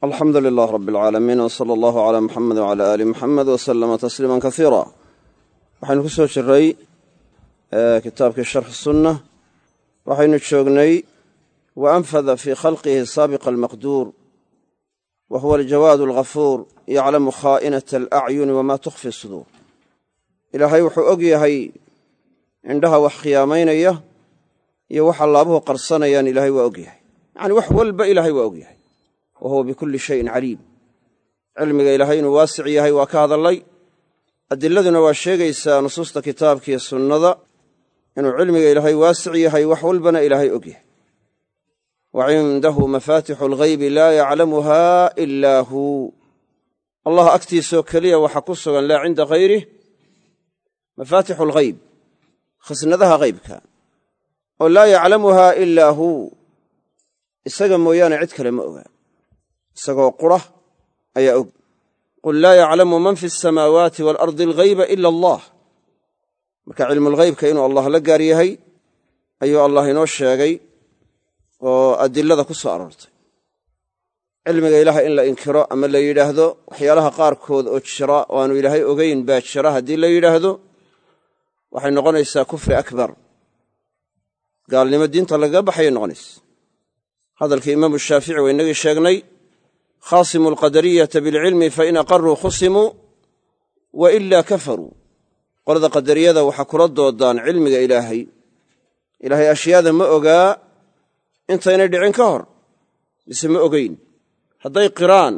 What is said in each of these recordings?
alxamdu lilah rab alcaalamiin w sala allahu calaa muxamed wcala aali muxamed wasalama tasliima kasiira waxaynu ku soo jiray kitaabkii sharxi sunna waxaynu joognay wa anfada fii khalqihi saabiqa almaqduur wa huwa aljawaad alghafuur yaclamu khaa'inata alacyuni wama tukhfi suduur ilaahay wuxuu og yahay indhaha wax khiyaamaynaya iyo waxa laabuhu qarsanayaan ilaahay waa og yahay. Yacani wax walba ilaahay wa huwa bikulli shayin caliim cilmiga ilaahay inuu waasic yahay waa ka hadallay adiladuna waa sheegaysaa nusuusta kitaabkiiyo sunnada inuu cilmiga ilaahay waasic yahay wax walbana ilaahay og yahay wa cindahu mafaatixu alghaybi laa yaclamuha ilaa huu allah agtiisoo keliya waxa ku sugan laa cinda hayrih mafaatixu alghayb khasnadaha haybka oo laa yaclamuhaa ilaa huu isaga mooyaane cid kale ma oga isagoo qura ayaa og qul laa yaclamu man fi asamaawaati waalardi alghayba ila allah. Marka cilmulghaybka inuu allah la gaar yahay ayuu allah inoo sheegay oo adilada ku soo aroortay. Cilmiga ilaaha in la inkiro ama la yidhaahdo waxyaalaha qaarkood oo jira oo aanu ilaahay ogayn baa jira. Haddii la yidhaahdo waxay noqonaysaa kufri akbar. Gaalnimo diinta lagaga baxayay noqonaysa. Hadalkii imaamu shaafici waa inagii sheegnay khaasimu alqadariyata bilcilmi fain aqaruu khusimuu wa ilaa kafaruu qolada qadariyada waxaa kula doodaan cilmiga ilaahay ilaahay ashyaada ma ogaa intaynay dhicin ka hor mise ma ogeyn hadday qiraan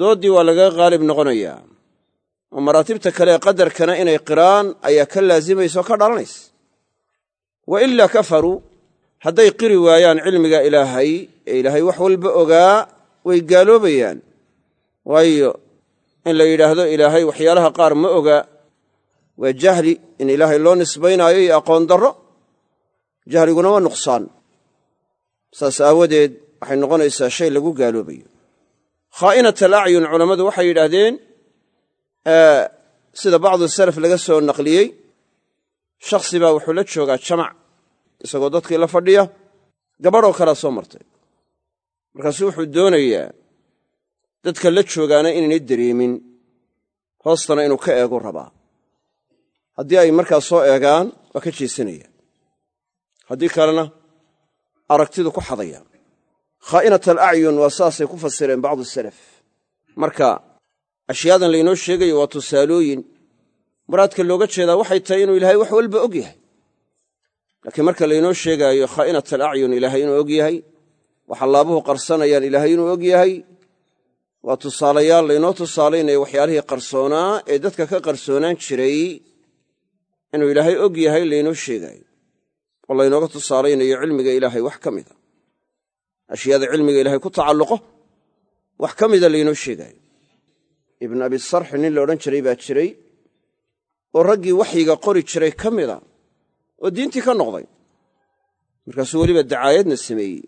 dooddii waa lagaga qaalib noqonayaa oo maraatibta kale ee qadarkana inay qiraan ayaa ka laasimaysa oo ka dhalanaysa wa ilaa kafaruu hadday qiri waayaan cilmiga ilaahay ee ilaahay wax walba ogaa way gaaloobayaan. Waayo in la yidhaahdo ilaahay waxyaalaha qaar ma oga waa jahli in ilaahay loo nisbaynaayo iyo aqoon darro jahliguna waa nuqsaan. Saas aawadeed waxay noqonaysaa shay lagu gaaloobayo. Khaa'inat alacyun culammadu waxay yidhaahdeen sida bacdu salaf laga soo naqliyey shakhsi baa wuxuu la joogaa jamac isagoo dadkii la fadhiya gabadhoo kalea soo martay markaasuu wuxuu doonayaa dadka la joogaana inaynay dareemin hoostana inuu ka eegu rabaa. Haddii ay markaa soo eegaan waa ka jeesanayaan haddii kalena aragtidu ku xadaya khaa'inat alacyun waa saasay ku fasireen bacdu salaf. Marka ashyaadan laynoo sheegayo waa tusaalooyin. Muraadka looga jeedaa waxay tahay inuu ilaahay wax walba og yahay. Laakiin marka laynoo sheegaayo khaa'inat alacyun ilaahay inuu og yahay waxa laabuhu qarsanayaan ilaahay inuu og yahay. Waa tusaalayaal laynoo tusaalaynayo waxyaalihii qarsoonaa ee dadka ka qarsoonaan jiray. Inuu ilaahay og yahay laynoo sheegaayo oo laynooga tusaalaynayo cilmiga ilaahay wax ka mida. Ashyaada cilmiga ilaahay ku tacalluqo wax ka mida laynoo sheegaayo ibn abi sarxi nin la odhan jiray baa jiray oo raggii waxyiga qori jiray ka mida oo diintii ka noqday. Markaasuu weliba dacaayadna sameeyey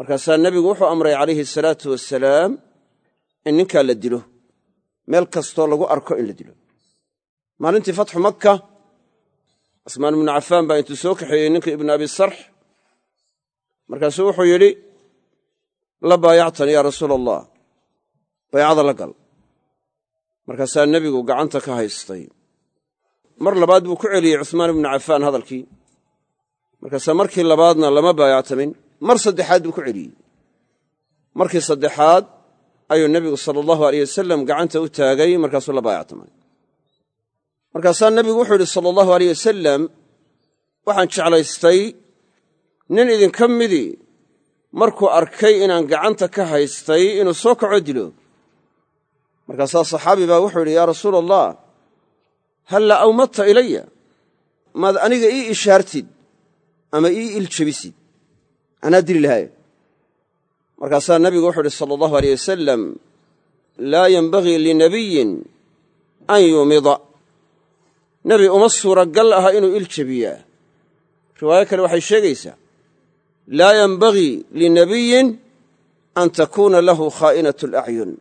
markaasaa nebigu wuxuu amray calayhi asalaatu wasalaam in ninkaa la dilo. Meel kastoo lagu arko in la dilo. Maalintii fatxu makka cusmaan ibnu cafaan baa intuu soo kaxeeyey ninka ibnu abi sarx. Markaasuu wuxuu yidhi la baayactani yaa rasuula allah baycada la gal. Markaasaa nebigu gacanta ka haystay. Mar labaad buu ku celiyey cusmaan ibnu cafaan hadalkii. Markaasaa markii labaadna lama baayactamin mar saddexaad buu ku celiyey. Markii saddexaad ayuu nebigu sala allahu aleyh wasalam gacanta u taagay markaasuu la baayactamay markaasaa nebigu wuxuu yidhi sala allahu aleyh wasalam waxaan jeclaystay nin idinka midii markuu arkay inaan gacanta ka haystay inuu soo kaco dilo. Markaasaa saxaabi baa wuxuu yidhi yaa rasuula allah halla awmadta ilaya maad aniga ii ishaartid ama ii iljabisid anaa dili lahaye markaasaa nabigu wuxuu uhi sala allahu aleyh wasalam laa yenbagii linabiyin an yumida. Nebi uma suuragal aha inuu iljabiyaa riwaayo kale waxay sheegaysaa laa yenbagii linabiyin an takuuna lahu khaa'inatu alacyun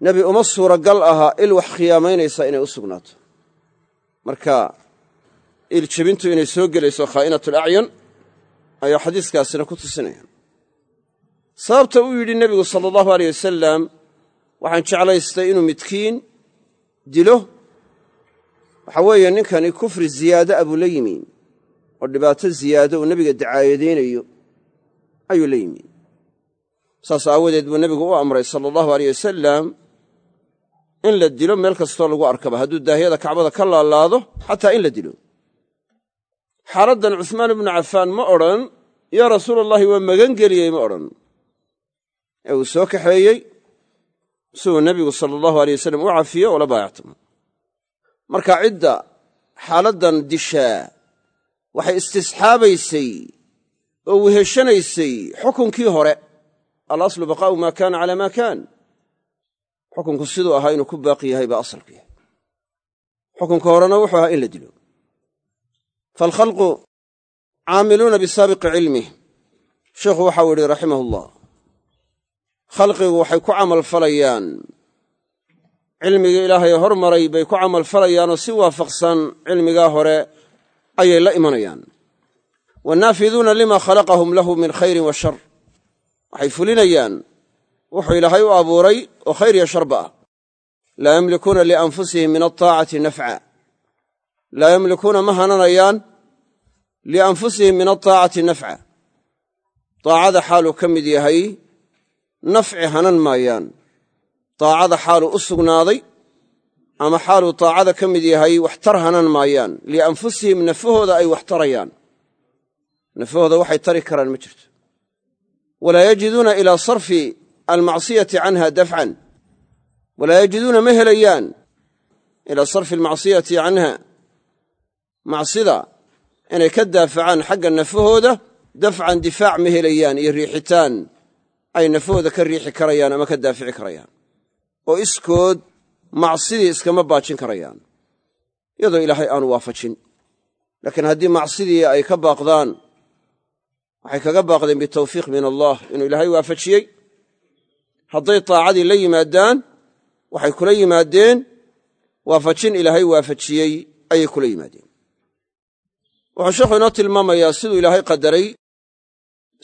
nebi uma suuragal aha il wax khiyaamaynaysa inay u sugnaato. Marka iljabintu inay soo gelayso khaa'inatu alacyun ayaa xadiiskaasina ku tusinaya. Sababta uu yidhi nebigu sala allahu aleyh wasalam waxaan jeclaystay inuu midkiin dilo. Waxa weeye ninkani kufri ziyaado a buu la yimi oo dhibaato ziyaado uu nebiga dacaayadaynayo ayuu la yimi saas aawadeed buu nebigu u amray sala allahu aleyh wasalam in la dilo meel kastoo lagu arkaba. Hadduu daahiyada kacbada ka laalaado xataa in la dilo xaaladdan cuhmaan ibnu cafaan ma odhan yaa rasuul allahi waa magan geliyey ma odhan. Ee uu soo kaxeeyey siduu nebigu sala allahu aleyh wasalam u cafiyo oo la baayactamo. Marka cidda xaaladdan dishaa waxay istisxaabaysay oo weheshanaysay xukunkii hore alaslu baqaa'u maa kaana calaa maa kaan. Xukunku siduu ahaa inuu ku baaqi yahay baa asalku yahay xukunka horena wuxuu ahaa in la dilo faalkhalqu caamiluuna bisaabiqi cilmih sheikhu waxau yidhi raximah ullah khalqigu waxay ku camalfalayaan cilmigii ilaahay hormaray bay ku camalfalayaanoo si waafaqsan cilmigaa hore ayay la imanayaan wannaafiduuna lima khalaqahum lahu min khayrin wa shar waxay fulinayaan wuxuu ilaahay u abuuray oo khayr iyo sharba ah laa yamlikuuna lianfusihim min altaacati nafca laa yamlikuuna ma hananayaan lianfusihim min altaacati nafca. Daacada xaaluu ka mid yahay nafci hanan maayaan. Daacada xaaluu u sugnaaday ama xaaluu daacada ka mid yahay waxtar hanan maayaan. Lianfusihim nafahooda ay wax tarayaan nafahooda waxay tari karaan ma jirto. Walaa yajiduuna ilaa sarfi almacsiyati canha dafcan. Walaa yajiduuna ma helayaan ilaa sarfi almacsiyati canha macsida inay ka daafacaan xagga nafahooda dafcan difaac ma helayaan iyo riixitaan. Ay nafahooda ka riixi karayaan ama ka daafici karayaan. Oo iskood macsidii iskama baajin karayaan. Iyadoo ilaahay aanu waafajin. Laakiin haddii macsidii ay ka baaqdaan waxay kaga baaqdeen bitawfiiq min allah inuu ilaahay waafajiyey. Hadday taacadii la yimaadaan waxay kula yimaadeen waafajin ilaahay waafajiyey ayay kula yimaadeen wuxuu sheekhu inoo tilmaamayaa siduu ilaahay qadaray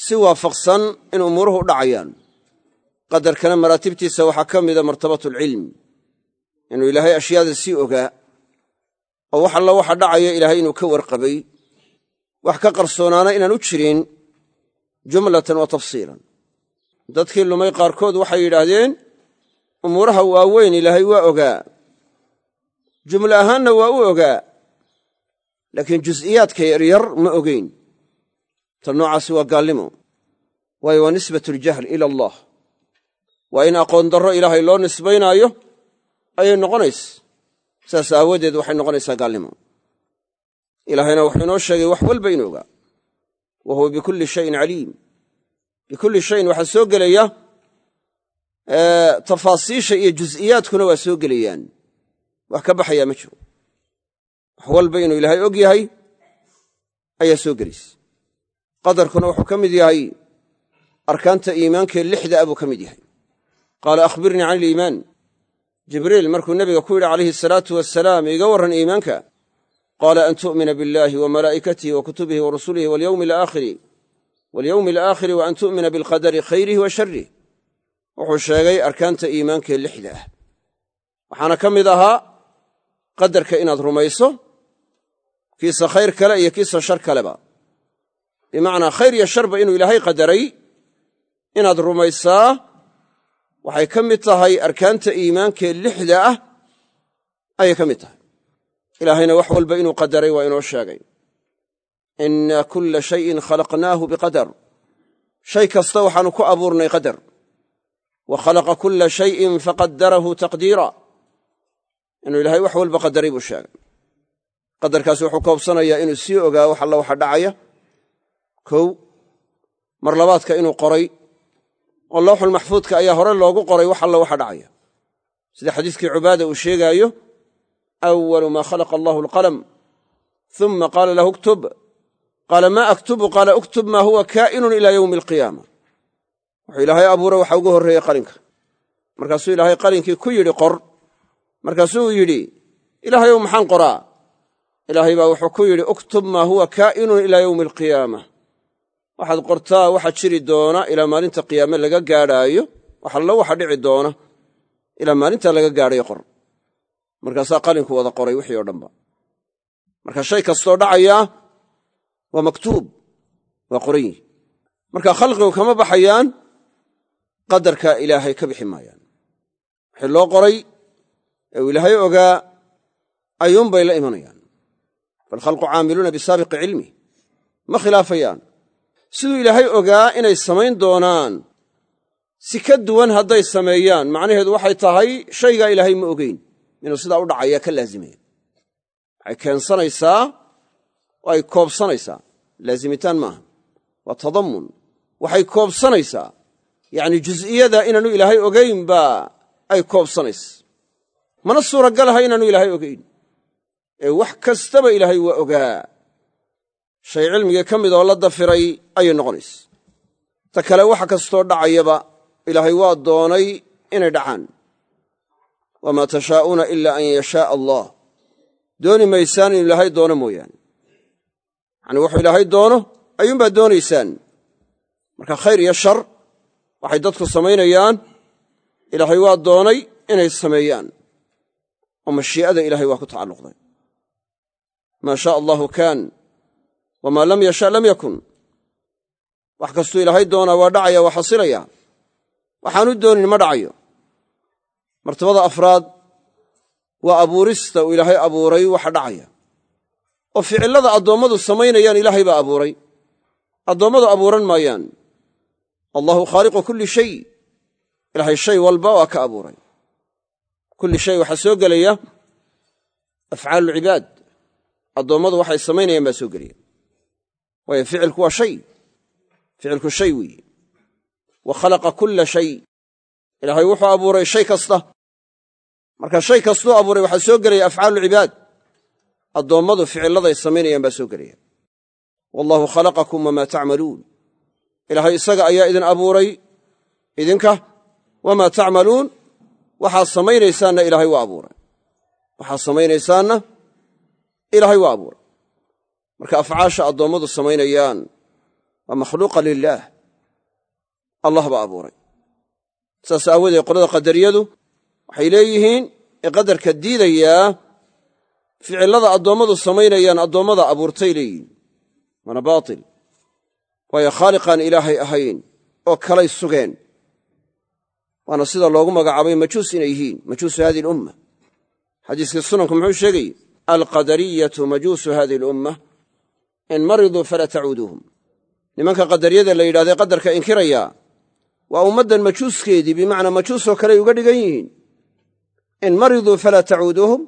si waafaqsan in umuuruhu u dhacayaan. Qadarkana maraatibtiisa waxaa ka mida martabatulcilm inuu ilaahay ashyaada sii ogaa oo wax alla waxa dhacaya ilaahay inuu ka warqabay wax ka qarsoonaana inaan u jirin jumlatan wa tafsiilan. Dadkii lumay qaarkood waxay yidhaahdeen umuuraha waaweyn ilaahay waa ogaa jumle ahaanna waa u ogaa laakiin jus'iyaadka yaryar ma ogeyn. Tan noocaasi waa gaalnimo. Waayo waa nisbat aljahl ila allah. Waa in aqoon darro ilaahay loo nisbaynaayo ayay noqonaysa saas aawadeed waxay noqonaysaa gaalnimo. Ilaahayna wuxuu inoo sheegay wax walba inuu ogaa wa huwa bikulli shayin caliim. Bikulli shayin waxaa soo gelaya tafaasiisha iyo jus'iyaadkuna waa soo gelayaan. Wax ka baxayaa ma jiro wax walba inuu ilaahay og yahay ayaa soo gelaysa qadarkuna wuxuu ka mid yahay arkaanta iimaankee lixda a buu ka mid yahay. Qaala akhbirnii can iliimaan jibriil markuu nebiga ku yidhi calayhi asalaatu wasalaam iiga warran iimaanka. Qaala an tu'mina biاllahi wa malaa'ikatihi wa kutubihi wa rusulihi walyowmi alaakhiri walyowmi alaakhiri wa an tu'mina bilqadari khayrihi wa sharih wuxuu sheegay arkaanta iimaankee lixda ah. Waxaana ka mid ahaa qadarka inaad rumayso kiisa khayr kale iyo kiisa shar kaleba. Bimacnaa khayr iyo sharba inuu ilaahay qadaray inaad rumaysaa waxay ka mid tahay arkaanta iimaankee lixda ah ayay ka mid tahay. Ilaahayna wax walba inuu qadaray waa inoo sheegay. Inna kulla shayin khalaqnaahu biqadar. Shay kasta waxaannu ku abuurnay qadar. Wa khalaqa kulla shayin faqadarahu taqdiira. Inuu ilaahay wax walba qadaray buu sheegay qadarkaasi wuxuu koobsanayaa inuu sii ogaa wax alla waxa dhacaya. Kow mar labaadka inuu qoray oo lawxulmaxfuudka ayaa hore loogu qoray wax alla waxa dhacaya. Sida xadiiskii cubaada uu sheegaayo awalu maa khalaqa allahu alqalam uma qaala lahu uktub. Qaala maa aktubu? Qaala uktub maa huwa kaa'inun ilaa yowmi alqiyaama. Wuxuu ilaahay abuuray waxa ugu horreeyey qalinka. Markaasuu ilaahay qalinkii ku yidhi qor. Markaasuu yidhi ilaahayow maxaan qoraa ilaahay baa wuxuu ku yidhi uktub maa huwa kaa'inun ilaa yowmi alqiyaama waxaad qortaa waxa jiri doona ilaa maalinta qiyaame laga gaadhaayo wax allo waxa dhici doona ilaa maalintaa laga gaadhayo qor. Markaasaa qalinku wada qoray wixii oo dhanba. Marka shay kastoo dhacayaa waa maktuub waa qoran yihi marka khalqigu kama baxayaan qadarka ilaahay ka bixi maayaan. Wixii loo qoray ee uu ilaahay ogaa ayuunbay la imanayaan falkhalqu caamiluuna bisaabiqi cilmih ma khilaafayaan. Siduu ilaahay ogaa inay samayn doonaan si ka duwan hadday sameeyaan macnaheedu waxay tahay shaygaa ilaahay ma ogeyn inuu sidaa u dhacaya ka laazimaya waxay keensanaysaa oo ay koobsanaysaa. Laazimitaan maaha. Waa tadammun. Waxay koobsanaysaa. Yacni juz'iyada inaanu ilaahay ogayn baa ay koobsanaysa. Mana suuragalaha inaanu ilaahay ogayn ee wax kastaba ilaahay waa ogaa. Shay cilmigii ka mid oo la dafiray ayay noqonaysa ta kale waxa kastoo dhacayaba ilaahay waa doonay inay dhacaan. Wamaa tashaa'uuna ila an yashaaa allah. Dooni maysaan inu ilaahay doono mooyaane. Yacanii wuxuu ilaahay doono ayuunbaad doonaysaan. Marka khayr iyo shar waxay dadku samaynayaan. Ilaahay waa doonay inay sameeyaan. Oo mashii'ada ilaahay waa ku tacalluqday maa shaa allahu kaan wamaa lam yasha lam yakun. Wax kastuu ilaahay doonaa waa dhacaya waa xasilaya. Waxaanu doonin ma dhacayo. Martabada afraad waa abuurista uu ilaahay abuuray waxa dhacaya. Oo ficillada addoommadu samaynayaan ilaahay baa abuuray. Addoommadu abuuran maayaan. Allahu khaaliqu kulli shay. Ilaahay shay walba waa ka abuuray. Kulli shay waxaa soo gelaya afcaalulcibaad addoommadu waxay samaynayaan baa soo gelaya waayo ficilku waa shay. Ficilku shay weeye. Wa khalaqa kulla shay. Ilaahay wuxuu abuuray shay kasta. Marka shay kastuu abuuray waxaa soo gelaya afcaalucibaad addoommadu ficilladay samaynayaan baa soo gelaya wallahu khalaqakum wamaa tacmaluun. Ilaahay isaga ayaa idin abuuray. Idinka wamaa tacmaluun. Waxaad samaynaysaanna ilaahay waa abuuray. Waxaad samaynaysaanna ilaahay waa abuuray. Marka afcaasha addoommadu samaynayaan waa makhluuqa lilaah allah baa abuuray. Saas aawadeed qolada qadariyadu waxay leeyihiin ee qadarka diidayaa ficillada addoommadu samaynayaan addoommada abuurtay leeyihiin waana baatil. Waayo khaaliqaan ilaahay ahayn oo kalay sugeen. Waana sida loogu magacaabay majuus inay yihiin majuusu hadihi alumma xadiiskii sunanku muxuu sheegayey alqadariyatu majuusu hadihi alumma in mariduu falaa tacuuduuhum nimanka qadariyada la yidhahday qadarka inkirayaa waa ummaddan majuuskeedii bimacnaa majuusoo kaley uga dhigan yihiin in mariduu falaa tacuuduuhum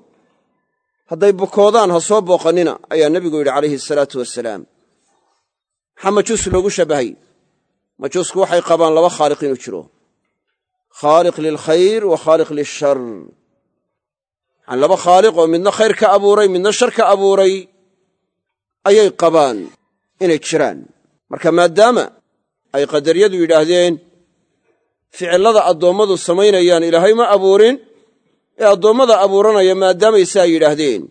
hadday bukoodaan ha soo booqannina ayaa nebigu yidhi calayhi asalaatu wasalaam maxaa majuus loogu shabbahay majuusku waxay qabaan laba khaaliq inuu jiro khaaliq lilkhayr wa khaaliq lilshar yani laba khaaliq oo midna khayr ka abuuray midna shar ka abuuray ayay qabaan inay jiraan. Marka maadaama ay qadariyadu yidhaahdeen ficillada addoommadu samaynayaan ilaahay ma abuurin ee addoommada abuuranaya maadaamay saa yidhaahdeen.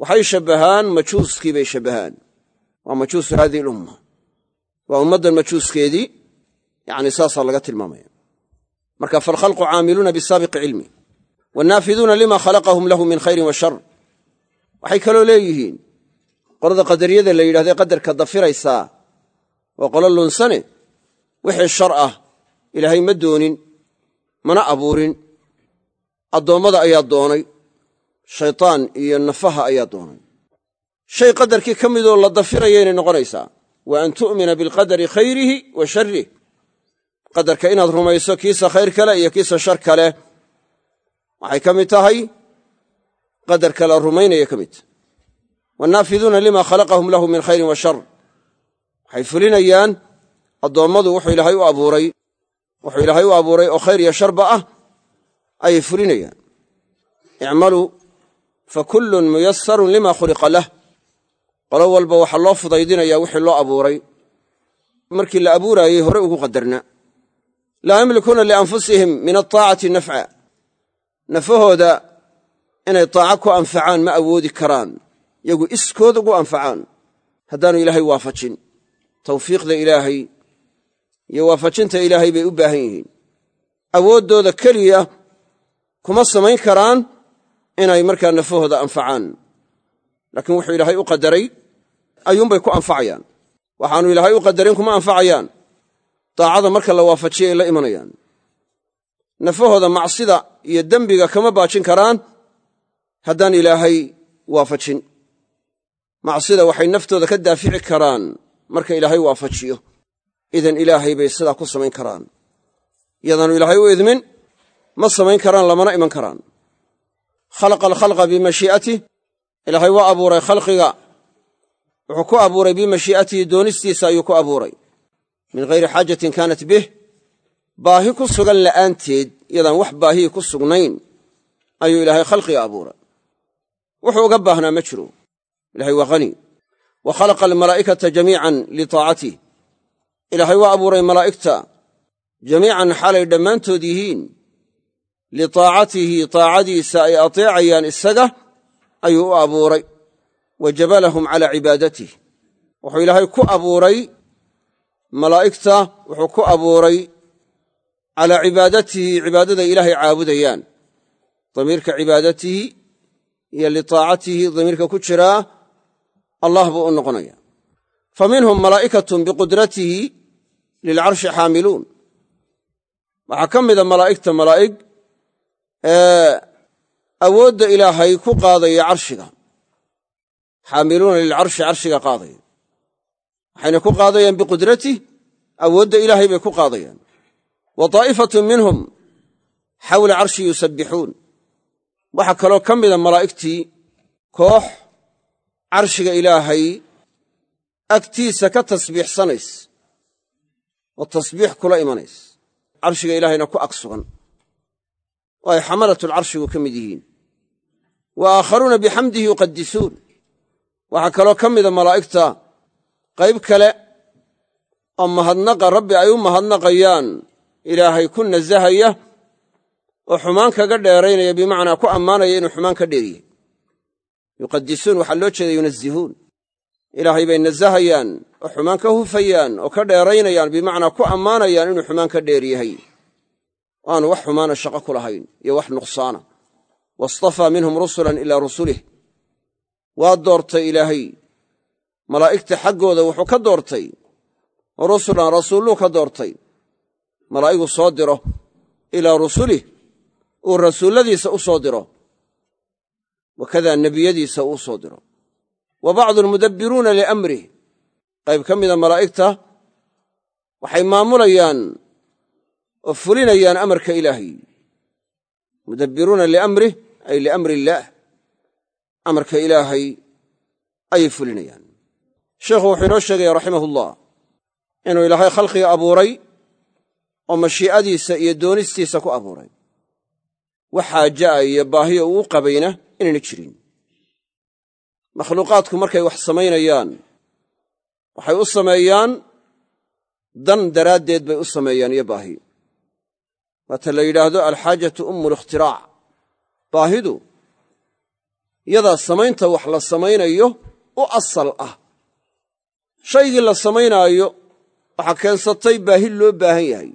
Waxay shabbahaan majuuskii bay shabbahaan. Waa majuusu hadihi alumma waa ummaddan majuuskeedii yacni saasaa laga tilmaamaya. Marka falkhalqu caamiluuna bisaabiqi cilmi wannaafiduuna lima khalaqahum lahu min khayrin wa shar waxay kaloo leeyihiin qolada qadariyada la yidhahday qadarka dafiraysaa waa qolo lunsane wixii shar ah ilaahay ma doonin mana abuurin addoommada ayaa doonay shaytaan iyo nafaha ayaa doonay shay qadarkii ka midoo la dafirayaynay noqonaysaa wa an tu'mina bilqadari khayrihi wa sharrih qadarka inaad rumayso kiisa khayr kale iyo kiisa shar kale waxay ka mid tahay qadarka la rumaynaya ka mid. Wannaafiduuna lima khalaqahum lahu min khayrin wa shar. Waxay fulinayaan addoommadu wuxuu ilaahay u abuuray wuxuu ilaahay u abuuray oo khayr iyo sharba ah ayay fulinayaan. Icmaluu fa kullun muyasarun lima khuliqa lah. Qolo walba waxaa loo fudaydinaya wixii loo abuuray. Markii la abuuraayey hore ugu qadarna. Laa yamlikuuna lianfusihim min altaacati nafca nafahooda inay taaca ku anfacaan ma awoodi karaan yagu iskood ugu anfacaan. Haddaanu ilaahay waafajin tawfiiqda ilaahay iyo waafajinta ilaahay bay u baahan yihiin. Awooddooda keliya kuma samayn karaan inay markaa nafahooda anfacaan. Laakiin wuxuu ilaahay u qadaray ayuunbay ku anfacayaan. Waxaanu ilaahay u qadarin kuma anfacayaan. Daacada marka la waafajiya ay la imanayaan nafahooda macsida iyo dembiga kama baajin karaan haddaan ilaahay waafajin. Macsida waxay naftooda ka daafici karaan marka ilaahay waafajiyo. Idan ilaahay bay sidaa ku samayn karaan. Yadaanu ilaahay u idmin ma samayn karaan lamana iman karaan. Khalaqa alkhalqa bimashii'atih ilaahay waa abuuray khalqiga. Wuxuu ku abuuray bimashii'atihi doonistiisa ayuu ku abuuray. Min ghayri xaajatin kaanat bih baahi ku sugan la'aanteed yadaan wax baahihii ku sugnayn ayuu ilaahay khalqiga abuuray wuxuu uga baahnaa ma jiro. Ilahay waa hani wa khalaqa almalaa'ikata jamiican litaacatih ilaahay waa abuuray malaa'igta jamiican xaalay dhammaantood yihiin. Litaacatihi taacadiisa ay ateecayaan isaga ayuu u abuuray. Wa jabalahum calaa cibaadatih wuxuu ilaahay ku abuuray malaa'igta wuxuu ku abuuray calaa cibaadatihi cibaadada ilaahay caabudayaan. Damiirka cibaadatihi iyo litaacatihi damiirka ku jiraa allah buu u noqonaya fa minhum malaa'ikatun biqudratihi lilcarshi xaamiluun. Waxaa ka mida malaa'igta malaa'ig ee awoodda ilaahay ku qaadaya carshiga. Xaamiluuna lilcarshi carshiga qaadaya. Waxayna ku qaadayaan biqudratih awoodda ilaahay bay ku qaadayaan wa daa'ifatun minhum xawla carshi yusabbixuun. Waxaa kaloo ka mida malaa'igtii koox carshiga ilaahay agtiisa ka tasbiixsanays oo tasbiix kula imanays carshiga ilaahayna ku ag sugan oo ay xamalatlcarshigu ka mid yihiin. Wa aakharuuna bixamdihi yuqadisuun waxaa kaloo ka mida malaa'igta qayb kale oo mahadnaqa rabbi ay u mahadnaqayaan ilaahay ku nasahaya oo xumaan kaga dheeraynaya bimacnaa ku ammaanaya inuu xumaan ka dheeriye. Yuqadisuun waxaa loo jeeda yunazihuun. Ilaahay bay nasahayaan oo xumaan ka hufayaan oo ka dheeraynayaan bimacnaa ku ammaanayaan inuu xumaan ka dheer yahay aanu wax xumaana shaqo ku lahayn iyo wax nuqsaana. Wastafaa minhum rusulan ilaa rusulih. Waa doortay ilaahay. Malaa'igta xaggooda wuxuu ka doortay. Rusulan rasuulluu ka doortay malaa'igu soo diro ilaa rusulih uu rasuulladiisa u soo diro. Wakadaa nebiyadiisa uu soo diro. Wa bacdu almudabbiruuna liamrih qayb ka mida malaa'igta waxay maamulayaan oo fulinayaan amarka ilaahay. Mudabbiruuna liamrih ay liamri illaah amarka ilaahay ayay fulinayaan. Sheikhu wuxuu inoo sheegaya raximahullah inuu ilaahay khalqiga abuuray oo mashii'adiisa iyo doonistiisa ku abuuray. Wax xaaja'a iyo baahiya uu qabayna inayna jirin. Makhluuqaadku markay wax samaynayaan waxay u sameeyaan dan daraaddeed bay u sameeyaan iyo baahi. Waata la yidhaahdo alxaajatu ummu likhtirac baahidu yadaa samaynta wax la samaynayo u asal ah. Shaygii la samaynaayo waxaa keensatay baahi loo baahan yahay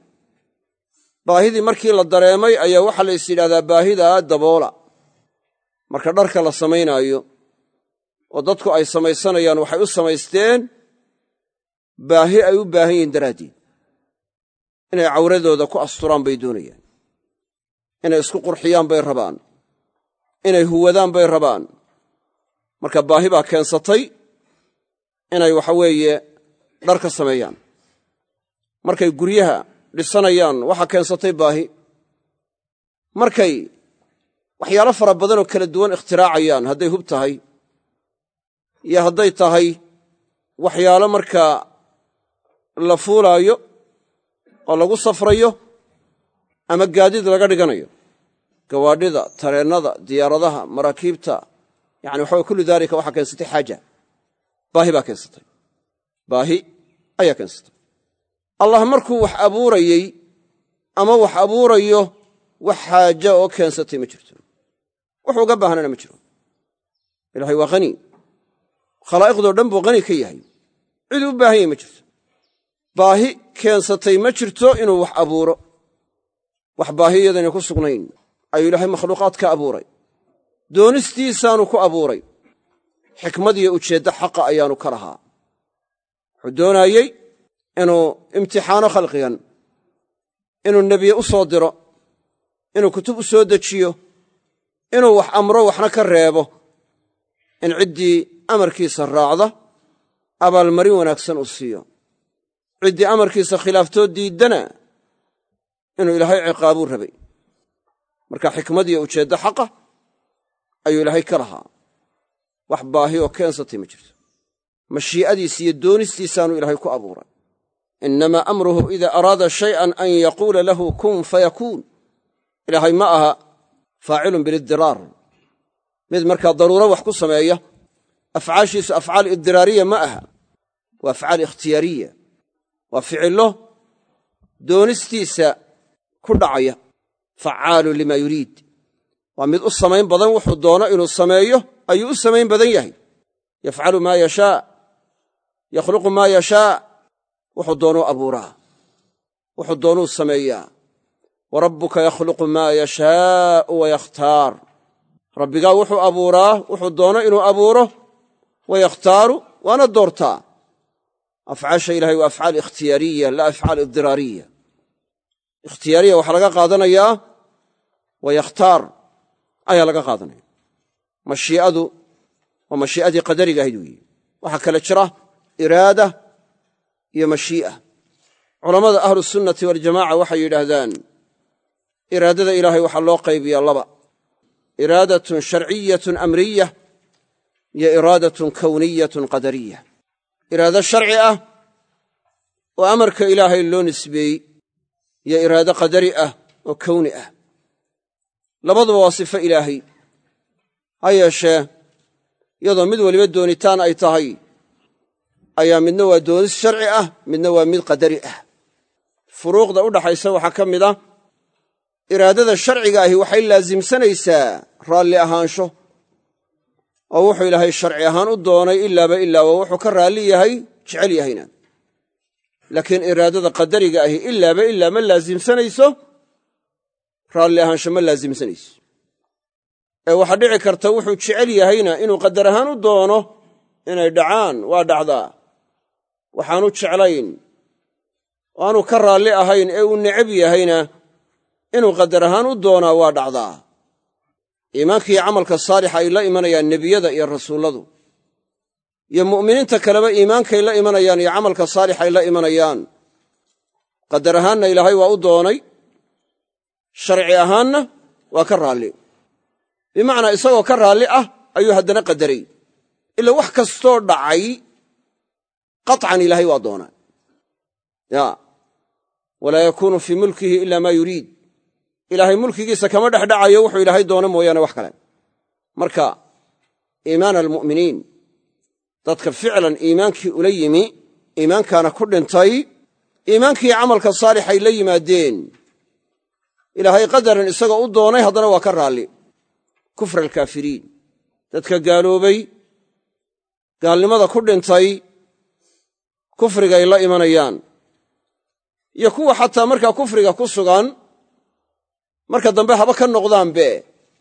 baahidii markii la dareemay ayaa waxaa la is yidhahdaa baahidaa daboola. Marka dharka la samaynaayo oo dadku ay samaysanayaan waxay u samaysteen baahi ay u baahan yihiin daraaddeed. Inay cawradooda ku asturaan bay doonayaan. Inay isku qurxiyaan bay rabaan. Inay huwadaan bay rabaan. Marka baahi baa keensatay inay waxa weeye dhar ka sameeyaan. Markay guryaha dhisanayaan waxaa keensatay baahi. Markay waxyaalo fara badanoo kala duwan ikhtiraacayaan hadday hub tahay iyo hadday tahay waxyaalo markaa la fuulaayo oo lagu safrayo ama gaadiid laga dhiganayo. Gawaadhida tareennada diyaaradaha maraakiibta yani waxa kullu daalika waxaa keensatay xaaja. Baahi baa keensatay. Baahi ayaa keensatay allah markuu wax abuurayey ama wax abuurayo wax xaaja oo keensatay ma jirto. Wuxuu uga baahnana ma jiro. Ilahay waa hani khalaa'iqdoo dhan buu hani ka yahay. Ciduu u baahan ma jirto. Baahi keensatay ma jirto inuu wax abuuro. Wax baahi iyadayna ku sugnayn. Ayuu ilaahay makhluuqaad ka abuuray. Doonistiisaanu ku abuuray. Xikmad iyo ujeeddo xaqa ayaanu ka lahaa. Wuxuu doonaayey inuu imtixaano khalqigan inuu nebiye u soo diro inuu kutub u soo dejiyo inuu wax amro waxna ka reebo in ciddii amarkiisa raacda abaalmarin wanaagsan uu siiyo. Ciddii amarkiisa khilaaftoo diiddana inuu ilaahay ciqaabuu rabay. Marka xikmad iyo ujeeddo xaqa ayuu ilaahay ka lahaa. Wax baahi oo keensatay ma jirto. Mashii'adiisa iyo doonistiisaanu ilaahay ku abuuray innamaa amruhu ida araada shay'an an yaquula lahu kun fayakuun ilaahay ma aha faacilun bilidiraar mid markaa daruuro wax ku sameeya afcaashiisu afcaal idiraariya ma aha waa afcaal ikhtiyaariya waa ficillo doonistiisa ku dhacaya facaalu lima yuriid waa mid u samayn badan wuxuu doono inuu sameeyo ayuu u samayn badan yahay yafcalu maa yashaa yakhluqu maa yashaa wuxuu doonuu abuuraa. Wuxuu doonuu sameeyaa. Wa rabbuka yakhluqu maa yashaau wa yakhtaar. Rabbigaa wuxuu abuuraa wuxuu doono inuu abuuro wa yakhtaaru waana doortaa. Afcaasha ilahay waa afcaal ikhtiyaariya laa afcaal idiraariya ikhtiyaariya waxaa laga qaadanayaa wa yakhtaar ayaa laga qaadanaya. Mashii'adu waa mashii'adii qadariga ahayd weeye. Waxaa kale jira iraada iyo mashii'a. Culammada ahlusunnati waljamaca waxay yidhaahdaan iraadada ilaahay waxaa loo qaybiyaa laba. Iraadatun sharciyatun amriya iyo iraadatun kowniyatun qadariya iraado sharci ah oo amarka ilaahay loo nisbeeyey iyo iraado qadari ah oo kowni ah. Labaduba waa sifo ilaahay. Ha yeeshee iyadoo mid weliba doonitaan ay tahay ayaa midna waa doonis sharci ah midna waa mid qadari ah. Furuuqda u dhaxaysa waxaa ka mid ah iraadada sharciga ahi waxay laasimsanaysaa raalli ahaansho oo wuxuu ilaahay sharci ahaan u doonay ilaaba ilaaba wuxuu ka raalli yahay jecel yahayna. Laakiin iraadada qadariga ahi ilaaba ilaa ma laasimsanayso raalli ahaansho ma laasimsanayso ee waxaa dhici karta wuxuu jecel yahayna inuu qadar ahaan u doono inay dhacaan waa dhacdaa waxaanu jeclayn oo aanu ka raalli ahayn ee uu necab yahayna inuu qadar ahaan u doonaa waa dhacdaa. Iimaanka iyo camalka saalixa ay la imanayaan nebiyada iyo rasuulladu iyo mu'miniinta kaleba iimaankay la imanayaan iyo camalka saalix ay la imanayaan. Qadar ahaanna ilaahay waa u doonay sharci ahaanna waa ka raalli. Bimacnaa isagoo ka raalli ah ayuu haddana qadaray ila wax kastoo dhacay qaطcan ilaahay waa doonaa. Ya. Walaa yakuunu fii mulkihi ila maa yuriid. Ilaahay mulkigiisa kama dhex dhacayo wuxuu ilaahay doono mooyaane wax kale. Marka iimaan almu'miniin dadka ficlan iimaankii ula yimi iimaankaana ku dhintay iimaankii camalka saalixay la yimaadeen ilaahay qadaran isagoo u doonay haddana waa ka raalli. Kufra alkaafiriin. Dadka gaaloobay gaalnimada ku dhintay kufrigay la imanayaan. Iyo kuwa xataa markaa kufriga ku sugan marka dambe haba ka noqdaanbe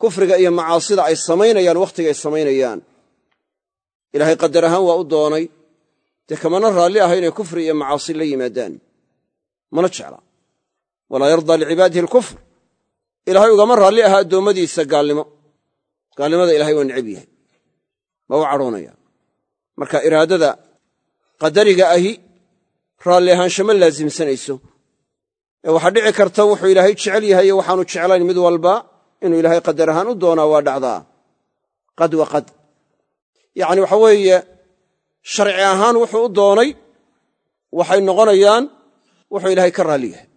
kufriga iyo macaasida ay samaynayaan wakhtigay samaynayaan. Ilaahay qadar ahaan waa u doonay dee kamana raalli aha inay kufri iyo macaasi la yimaadaan. Mana jecla. Walaa yardaa licibaadihi alkufr. Ilaahay ugama raalli aha addoommadiisa gaalnimo. Gaalnimada ilahay waa necab yahay. Ma u cadhoonaya marka iraadada qadariga ahi raalli ahaansho ma laasimsanayso ee waxaa dhici karta wuxuu ilaahay jecel yahay iyo waxaanu jeclayn mid walba inuu ilaahay qadar ahaan u doonaa waa dhacdaa. Qad wa qad. Yacni waxa weeye sharci ahaan wuxuu u doonay waxay noqonayaan wuxuu ilaahay ka raalli yahay.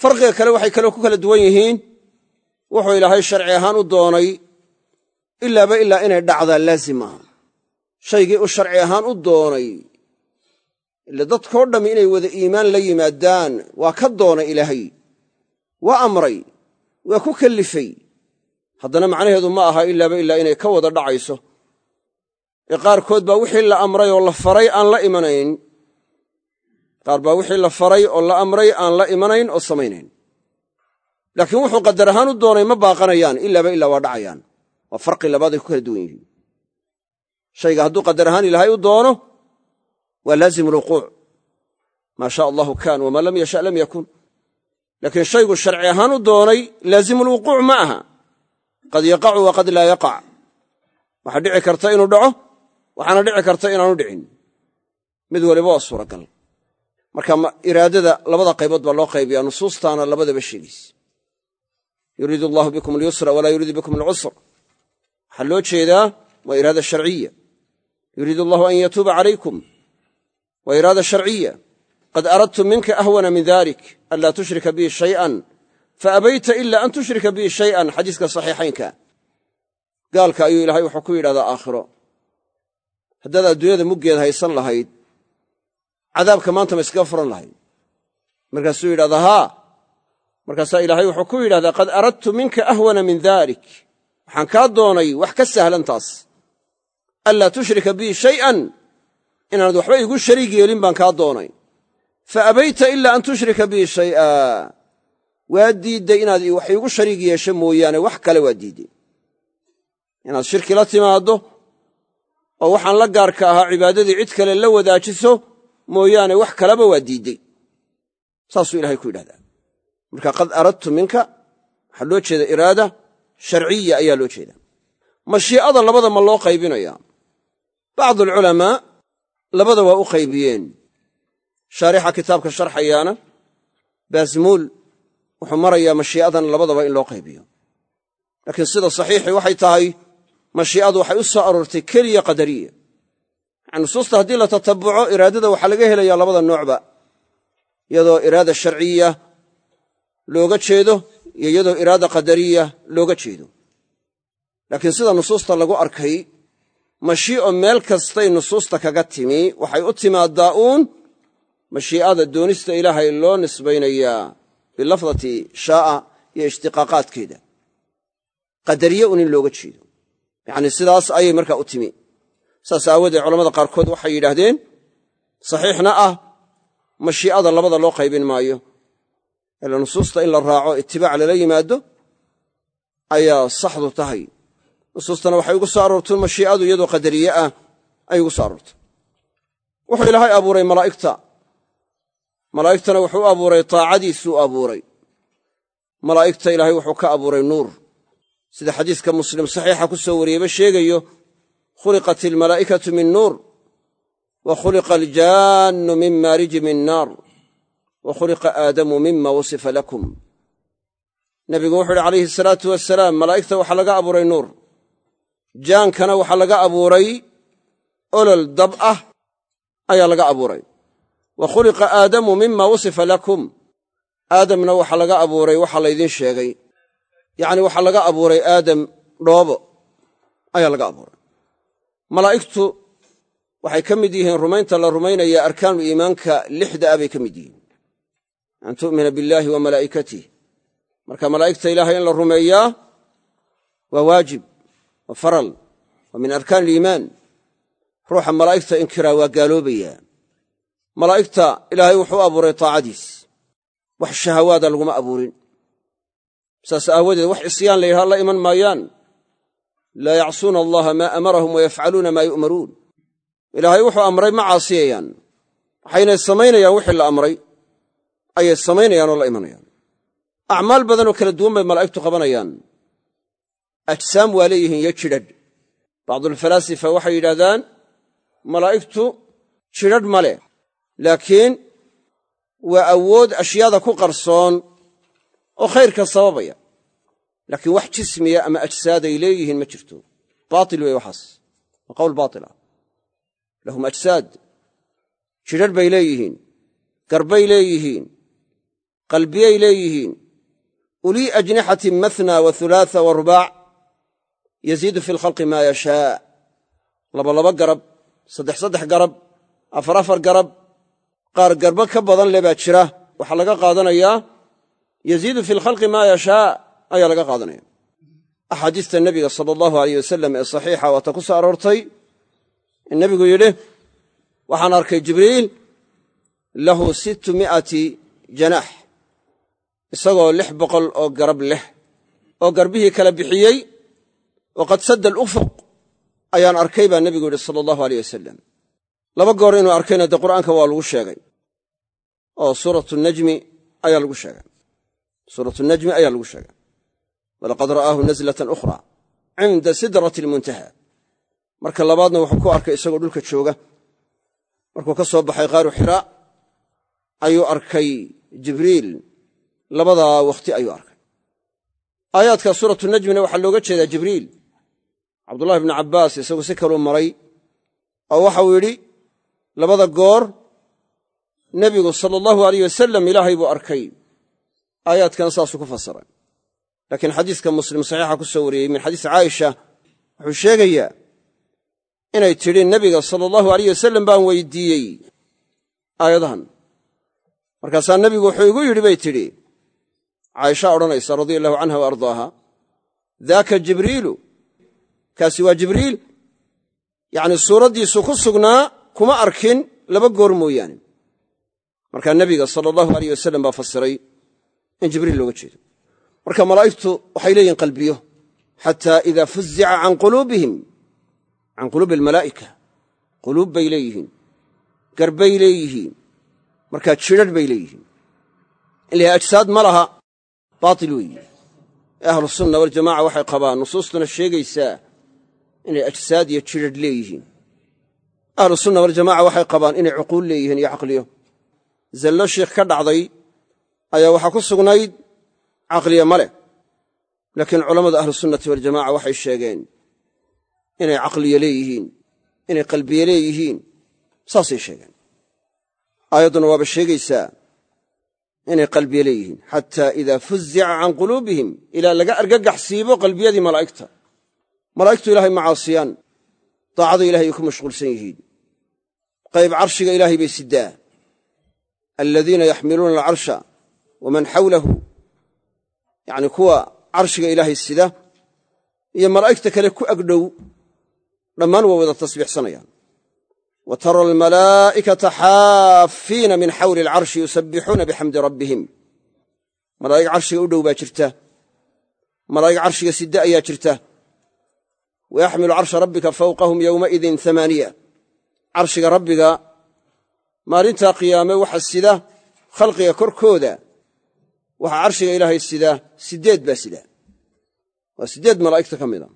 Farqiga kale waxay kaloo ku kala duwan yihiin wuxuu ilaahay sharci ahaan u doonay ilaaba ilaa inay dhacdaa laazim maaha shaygii u sharci ahaan u doonay ile dadkoo dhammi inay wada iimaan la yimaadaan waa ka doonay ilaahay waa amray waa ku kellifay haddana macnaheedu ma aha ilaaba ilaa inay ka wada dhacayso. Ee qaarkood baa wixii la amray oo la faray aan la imanayn. Qaar baa wixii la faray oo la amray aan la imanayn oo samaynayn. Laakiin wuxuu qadar ahaan u doonay ma baaqanayaan ilaaba ilaa waa dhacayaan. Waa farqi labaaday ku kala duwan yihiin shayga hadduu qadar ahaan ilaahay u doono waa laazimu lwuquuc maa shaa allahu kaan wamaa lam yasha lam yakun. Laakiin shaygu sharci ahaan u doonay laazimu lwuquuc ma aha. Qad yaqacu wa qad laa yaqac waxaa dhici karta inuu dhaco waxaana dhici karta inaanu dhicin. Mid waliba waa suuragal. Marka iraadada labada qaybood baa loo qaybiyaa nusuustaana labadaba sheegaysa yuriidu allahu bikum alyusra walaa yuriidu bikum alcusr waxaa loo jeedaa waa iraada sharciya yuriidu allahu an yatuuba calaykum waa iraada sharciya qad aradtu minka ahwana min dalik an laa tushrika bii shay'an faabayta ila an tushrika bii shay'an xadiiska saxiixaynka gaalka ayuu ilaahay wuxuu ku yidhahdaa aakhiro haddaad adduunyada muggeed haysan lahayd cadaabka maanta ma iskaga furan lahayd markaasuu yidhahdaa haa markaasaa ilaahay wuxuu ku yidhahdaa qad aradtu minka ahwana min dalik waxaan kaa doonay wax ka sahlan taas anlaa tushrika bii shay'an inaanad waxba igu shariig yeelin baan kaa doonay. Fa abayta ilaa an tushrika bii shay'a. Waa diidday inaad wax iigu shariig yeesho mooyaane wax kale waa diidday inaad shirki la timaaddo oo waxaan la gaarka ahaa cibaadadii cid kale la wadaajiso mooyaane wax kaleba waa diidday saasuu ilahay ku yidhahdaa. Marka qad aradtu minka waxaa loo jeeda iraada sharciya ayaa loo jeedaa. Mashii'ada labada ma loo qaybinayaa bacdu alculamaa labada waa u qaybiyeen shaarixa kitaabka sharxayaana baasmuul wuxuu marayaa mashii'adan labadaba in loo qaybiyo laakiin sida saxiixii waxay tahay mashii'adu waxay u soo aroortay keliya qadariya yani nusuusta haddii la tatabuco iraadada waxaa laga helayaa labada noocba iyadoo iraada sharciya looga jeedo iyo iyadoo iraada qadariya looga jeedo laakiin sida nusuusta lagu arkay mashii'o meel kastay nusuusta kaga timi waxay u timaaddaa uun mashii'ada doonista ilaahay loo nisbaynayaa bilafdati shaa'a iyo ishtiqaaqaadkeeda. Qadariye un in looga jeedo. Yacni sidaas ayay markaa u timi. Saas aawoodee culamada qaarkood waxay yidhaahdeen saxiixna ah mashii'ada labada loo qaybin maayo. Ila nusuusta in la raaco itibaac lala yimaado ayaa saxdu tahay nusuustana waxay ugu soo aroortun mashii'adu iyadoo qadariye ah ay ugu soo aroortay. Wuxuu ilaahay abuuray malaa'igta. Malaa'igtana wuxuu abuuray taacadiisuu abuuray. Malaa'igta ilaahay wuxuu ka abuuray nuur. Sida xadiiska muslim saxiixa ku soo wariyeyba sheegayo khuliqat almalaa'ikatu min nuur wa khuliqa aljaannu min maariji min naar wa khuliqa aadamu mima wasifa lakum. Nebigu wuxuu uhi calayhi salaatu wasalaam malaa'igta waxaa laga abuuray nuur jaankana waxaa laga abuuray olol dab ah ayaa laga abuuray. Wa khuliqa aadamu mima wasifa lakum. Aadamna waxaa laga abuuray waxa laydiin sheegay. Yacni waxaa laga abuuray aadam dhoobo ayaa laga abuuray. Malaa'igtu waxay ka mid yihiin rumaynta la rumaynaya arkaanu iimaanka lixda ah bay ka mid yihiin. An tu'mina billaahi wa malaa'ikatih marka malaa'igta ilaahay in la rumeeyaa waa waajib waa faral waa min arkaan aliimaan. Ruuxa malaa'igta inkiraa waa gaaloobayaa. Malaa'igta ilaahay wuxuu abuuray taacadiis. Wax shahawaada laguma abuurin. Saas aawadeed wax isyaan la yidhaha la iman maayaan. Laa yacsuuna allaha maa amarahum wayafcaluuna maa yu'maruun. Ilaahay wuxuu amray ma caasiyayaan. Waxaynay samaynayaan wixii la amray ayay samaynayaan oo la imanayaan. Acmaal badanoo kala duwan bay malaa'igtu qabanayaan ajsaam waa leeyihiin yo jidhadh. Bacdulfalaasifa waxay yidhahdaan malaa'igtu jidhadh ma leh laakiin waa awood ashyaada ku qarsoon oo khayrka sababaya. Laakiin wax jismiya ama ajsaaday leeyihiin ma jirto. Baatil wey waxaas waa qowl baatila lahum ajsaad jidhadh bay leeyihiin garbay leeyihiin qalbiyay leeyihiin ulii ajnixatin mathna wa hulaatha wa rubaac yaziidu fi lkhalqi maa yashaa labalaba garab saddex saddex garab afar afar garab qaar garba ka badan le baa jira waxaa laga qaadanayaa yaziidu fi lkhalqi maa yashaa ayaa laga qaadanaya axaadiista nebiga sala allahu aleyh wasalam ee saxiixa waata ku soo aroortay in nebigu yidhi waxaan arkay jibriil lahu sittu mi'ati janaax isagoo lix boqol oo garab leh oo garbihii kala bixiyey oo qad sadda alufuq ayaan arkay baa nebigu yidhi sala allahu aleyh wasalam laba goor inuu arkayna dee qur'aanka waa lagu sheegay oo suuratu najmi ayaa lagu sheegay suuratu najmi ayaa lagu sheegay walaqad ra'aahu nazlatan ukhra cinda sidrati almuntaha marka labaadna wuxuu ku arkay isagoo dhulka jooga markuu ka soo baxay qaaru xiraa ayuu arkay jibriil labadaa wakhti ayuu arkay aayaadka suuratu najmina waxaa looga jeedaa jibriil cabdullahi bnu cabbaas isagu si kaluu maray oo waxau yidhi labada goor nebigu sala allahu aleyh wasalam ilaahay buu arkay. Aayaadkan saasuu ku fasiray laakiin xadiiska muslim saxiixa ku soo wariyey min xadiisi caaisha wuxuu sheegayaa inay tidhi nebiga sala allahu aleyh wasalam baan weydiiyey aayadahan. Markaasaa nebigu wuxuu igu yidhi bay tidhi. Caaisha odhanaysa radia allahu canha wa ardaaha daaka jibriilu kaasi waa jibriil. Yacnii suuraddiisu ku sugnaa kuma arkin laba goor mooyaane. Markaa nebiga sala allahu aleyh wasalam baa fasiray in jibriil looga jeedo. Marka malaa'igtu waxay leeyihiin qalbiyo xataa idaa fuzica can quluubihim can quluubi almalaa'ika quluub bay leeyihiin garbay leeyihiin markaa jidhadh bay leeyihiin. Ilahay ajsaad ma laha baatil weeye ahlusunna waljamaca waxay qabaan nusuustuna sheegaysaa inay ajsaad iyo jidhadh leeyihiin. Ahlusunna waljamaca waxay qabaan inay cuquul leeyihiin iyo caqliyo. Zallo shiikh ka dhacday ayaa waxaa ku sugnayd caqliya ma leh. Laakiin culammada ahlusunnati waljamaca waxay sheegeen inay caqliyo leeyihiin inay qalbiye leeyihiin saasay sheegeen. Aayadduna waaba sheegaysaa inay qalbiye leeyihiin. Xataa idaa fuzica can quluubihim ilaa laga argagax siibo qalbiyadii malaa'igta malaa'igtu ilahay ma caasiyaan. Daacada ilahay ay ku mashquulsan yihiin. Qayb carshiga ilaahay bay sidaa. Aladiina yaxmiluuna alcarsha waman xawlahu. Yacni kuwa carshiga ilaahay sida iyo malaa'igta kale ku agdhow dhammaan waa wada tasbiixsanayaan. Wa tara almalaa'ikata xaafiina min xawli alcarshi yusabbixuuna bixamdi rabbihim. Malaa'ig carshiga u dhow baa jirta. Malaa'ig carshiga sida ayaa jirta wa yaxmilu carsha rabbika fawqahum yowmaidin amaaniya carshiga rabbiga maalintaa qiyaame waxa sida khalqiga korkooda waxaa carshiga ilaahay sida siddeed baa sida waa siddeed malaa'igta ka mida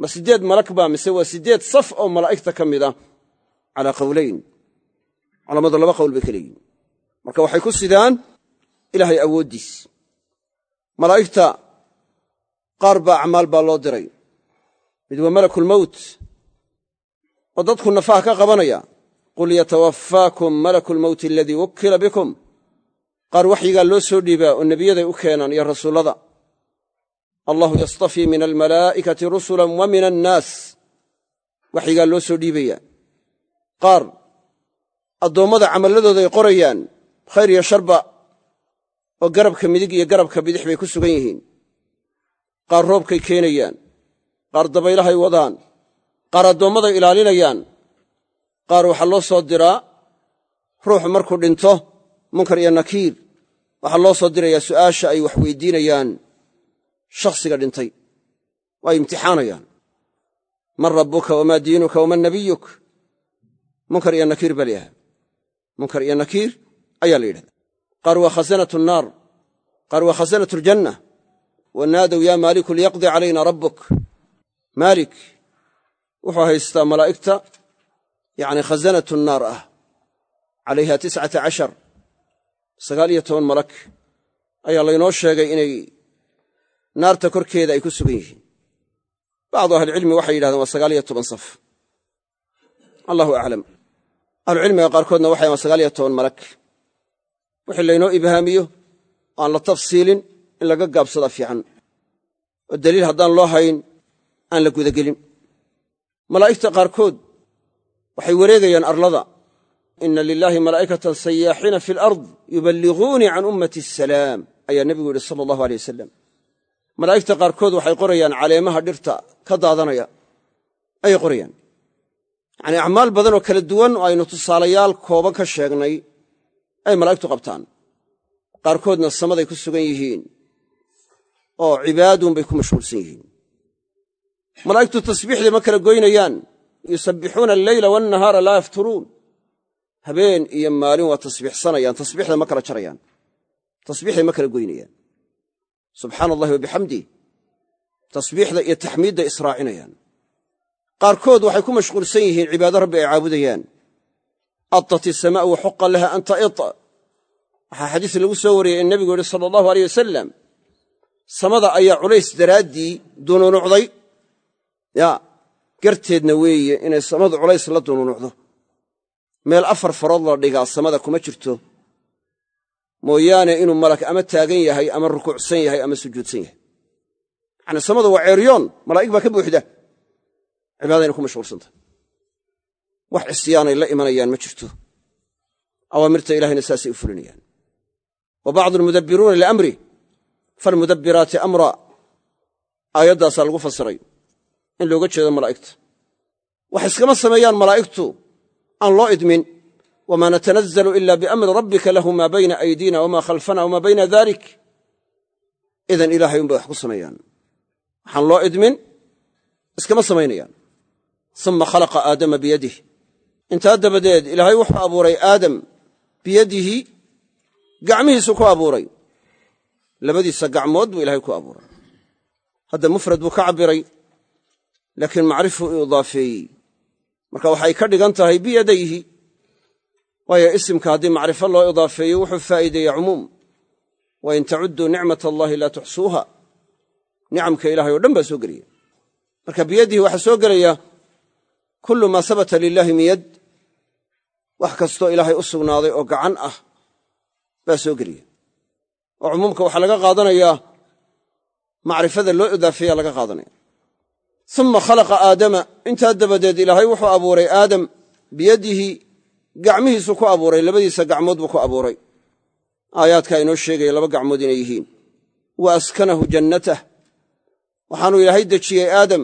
ma siddeed malak baa mise waa siddeed saf oo malaa'igta ka mida calaa qowlayn culammadu laba qowl bay ka leeyihiin marka waxay ku sidaan ilaahay awooddiis malaa'igta qaar baa acmaal baa loo diray mid waa malakulmowt oo dadku nafaha ka qabanaya. Qul yatawafaakum malaku lmowti aladii wukkila bikum. Qaar waxyigaa loo soo dhiibaa oo nebiyaday u keenaan iyo rasuullada. Allahu yastafii min almalaa'ikati rusulan wa min annaas. Waxyigaa loo soo dhiibaya qaar addoommada camalladooday qorayaan khayr iyo sharba oo garabka midig iyo garabka bidix bay ku sugan yihiin. Qaar roobkay keenayaan qaar dabaylahay wadaan. Qaar addoommaday ilaalinayaan. Qaar waxaa loo soo diraa ruuxu markuu dhinto munkar iyo nakiir. Waxaa loo soo dirayaa su'aasha ay wax weydiinayaan. Shakhsiga dhintay. Waa imtixaanayaan. Man rabbuka wamaa diinuka waman nabiyuk. Munkar iyo nakiir baa layidhahda munkar iyo nakiir ayaa la yidhahda qaar waa khasanatu nnaar qaar waa khasanatu aljanna wa naadow yaa maaliku liyaqdi calayna rabbuk maalik wuxuu haystaa malaa'igta yacni khasanatu nnaar ah calayha tiscata cashar sagaal iyo toban malak. Ayaa laynoo sheegay inay naarta korkeeda ay ku sugan yihiin. Bacdu ahlicilmi waxay yidhahdeen waa sagaal iyo toban saf. Allahu aclam. Ahlucilmiga qaarkoodna waxay waa sagaal iyo toban malak. Wixii laynoo ibhaamiyo aan la tafsiilin in laga gaabsadaa fiican. Oo daliil haddaan loo hayn aan la gudagelin. Malaa'igta qaarkood waxay wareegayaan arlada. Ina lilaahi malaa'ikatan sayaaxiina fi alard yuballiغuunii can ummati asalaam ayaa nebigu yidhi sala allahu aley wasalam malaa'igta qaarkood waxay qorayaan caleemaha dhirta ka daadanaya ayay qorayaan. Yacnii acmaal badan oo kala duwan oo aynu tusaalayaal kooban ka sheegnay ay malaa'igtu qabtaan. Qaarkoodna samaday ku sugan yihiin oo cibaadun bay ku mashquulsan yihiin malaa'igtu tasbiixdii ma kala goynayaan. Yusabbixuuna alleyla waannahaara laa yafturuun. Habeen iyo maalin waa tasbiixsanayaan tasbiixda ma kala jarayaan. Tasbiixday ma kala goynayaan. Subxaana allahi wa bixamdih tasbiixda iyo taxmiidda israacinayaan. Qaarkood waxay ku mashquulsan yihiin cibaado rabbi ay caabudayaan. Adat isamaa'u wa xuqa laha an ta'id waxaa xadiis lagu soo wariyey in nebigu yihi sala allahu aleyh wasalam samada ayaa culays daraaddii dununucday ya garteedna weeye inay samadu culays la dununucdo meel afar farood la dhigaa samada kuma jirto. Mooyaane inuu malak ama taagan yahay ama rukuucsan yahay ama sujuudsan yahay. Yacnii samadu waa ceeryoon malaa'ig baa ka buuxda. Cibaadayna ku mashquulsantahay wax cisyaanay la imanayaan ma jirto. Awaamirta ilahayna saasay u fulinayaan. Wa bacdu almudabbiruuna liamri falmudabbiraati amra. Aayaddaasaa lagu fasiray in looga jeedo malaa'igta. Wax iskama sameeyaan malaa'igtu aan loo idmin. Wamaa natanazzalu ila biamri rabbika lahu maa bayna aydiina wamaa khalfana wamaa bayna dalik idan ilaahay unbay wax ku sameeyaan. Waxaan loo idmin iskama samaynayaan. Uma khalaqa aadama biyadih intaa dabadeed ilaahay wuxuu abuuray aadam biyadihi gacmihiisu ku abuuray. Labadiisa gacmood buu ilahay ku abuuray. Hadda mufrad buu ka cabbiray laakiin macrifuu idaafeeyey marka waxay ka dhigan tahay biyadayhi. Waayo isimka haddii macrifo loo idaafeeyo wuxuu faa'iideeya cumuum. Wa in tacudduu nicmat allaahi laa tuxsuuha. Nicamka ilahay oo dhan baa soo gelaya marka biyadihi waxaa soo gelaya kullu maa sabata lilaahi min yad wax kastoo ilaahay u sugnaaday oo gacan ah baa soo gelaya oo cumuumka waxaa laga qaadanayaa macrifada loo idaafeeya laga qaadanaya uma khalaqa aadama intaa dabadeed ilaahay wuxuu abuuray aadam biyadihi gacmihiisu ku abuuray labadiisa gacmood buu ku abuuray aayaadkaa inoo sheegaya laba gacmood inay yihiin wa askanahu jannatah waxaanuu ilaahay dejiyey aadam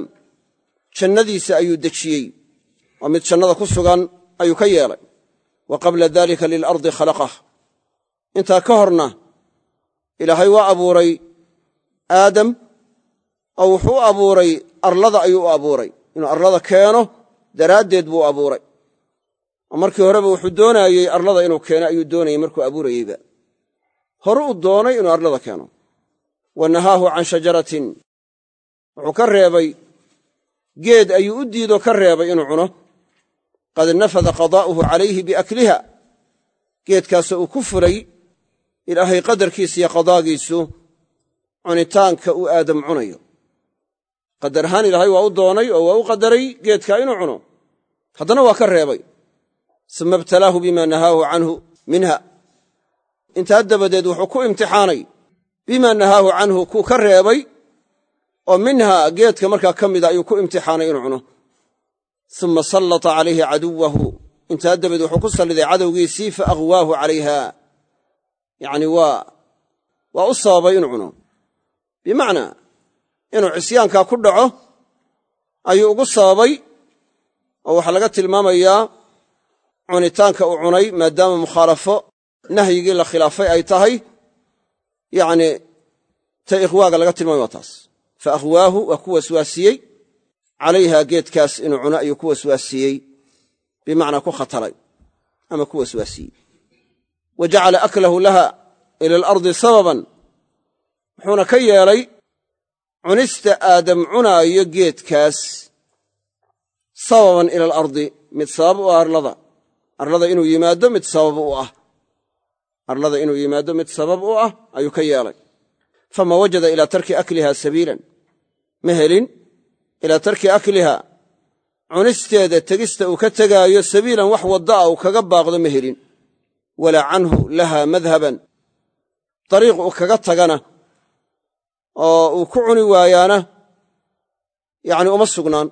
jannadiisa ayuu dejiyey oo mid jannada ku sugan ayuu ka yeelay wa qabla dalika lilardi khalaqah intaa ka horna ilaahay waa abuuray aadam oo wuxuu abuuray arlada ayuu u abuuray. Inuu arlada keeno daraaddeed buu abuuray. Markii horeba wuxuu doonaayey arlada inuu keeno ayuu doonayey markuu abuurayeyba. Hore uu doonay inuu arlada keeno. Wa nahaahu can shajaratin. Wuxuu ka reebay geed ayuu u diidoo ka reebay inuu cuno. Qad nafada qadaa'uhu calayhi biakliha. Geedkaasoo uu ku fulay ilaahay qadarkiisa iyo qadaagiisu cunitaanka uu aadam cunayo qadar ahaan ilaahay waa u doonay oo waa u qadaray geedkaa inuu cuno. Haddana waa ka reebay. Suma ibtalaahu bima nahaahu canhu minha. Intaa dabadeed wuxuu ku imtixaanay. Bima nahaahu canhu kuu ka reebay oo minha geedka markaa ka mida ayuu ku imtixaanay inuu cuno. Uma sallata calayhi caduwahu intaa dabadeed wuxuu ku salliday cadowgiisii fa aghwaahu calayha. Yacni waa waa u sababay inuu cuno. Bimacnaa inuu cisyaankaa ku dhaco ayuu ugu sababay oo waxaa laga tilmaamayaa cunitaanka uu cunay maadaama mukhaalafo nahyigii la khilaafay ay tahay yacni ta ikhwaaga laga tilmaamay waa taas. Fa akhwaahu waa ku waswaasiyey calayha geedkaas inuu cuno ayuu ku waswaasiyey bimacnaa ku khatalay ama ku waswaasiyey. Wa jacala aklahu laha ila alardi sababan wuxuuna ka yeelay cunista aadam cunaayo geedkaas sababan ila alardi mid sabab u ah arlada. Arlada inuu yimaado mid sabab u ah. Arlada inuu yimaado mid sabab u ah ayuu ka yeelay. Fama wajada ilaa tarki akliha sabiilan. Ma helin? Ilaa tarki akliha. Cunisteeda tegista uu ka tegaayo sabiilan wax wadda a uu kaga baaqdo ma helin. Walaa canhu laha madhaban. Dariiq uu kaga tagana oo uu ku cuni waayaana yacni uma sugnaan.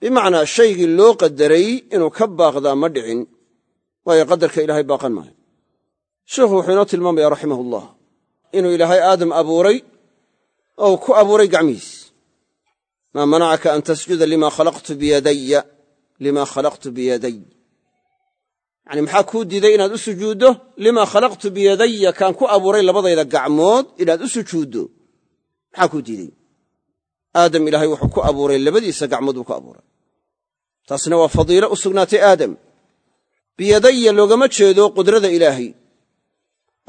Bimacnaa shaygii loo qadaray inuu ka baaqdaa ma dhicin waayo qadarka ilaahay baaqan maayo sheikhu wuxuu inoo tilmaamaya raximahullah inuu ilaahay aadam abuuray oo uu ku abuuray gacmihiis. Maa manacaka an tasjuda lima khalaqtu biyadaya limaa khalaqtu biyaday yacni maxaa kuu diiday inaad u sujuuddo? Limaa khalaqtu biyadaya kaan ku abuuray labadayda gacmood inaad u sujuuddo maxaa kuu diiday? Aadam ilaahay wuxuu ku abuuray labadiisa gacmood buu ku abuuray. Taasna waa fadiilo u sugnaatay aadam. Biyadaya loogama jeedo qudrada ilaahay.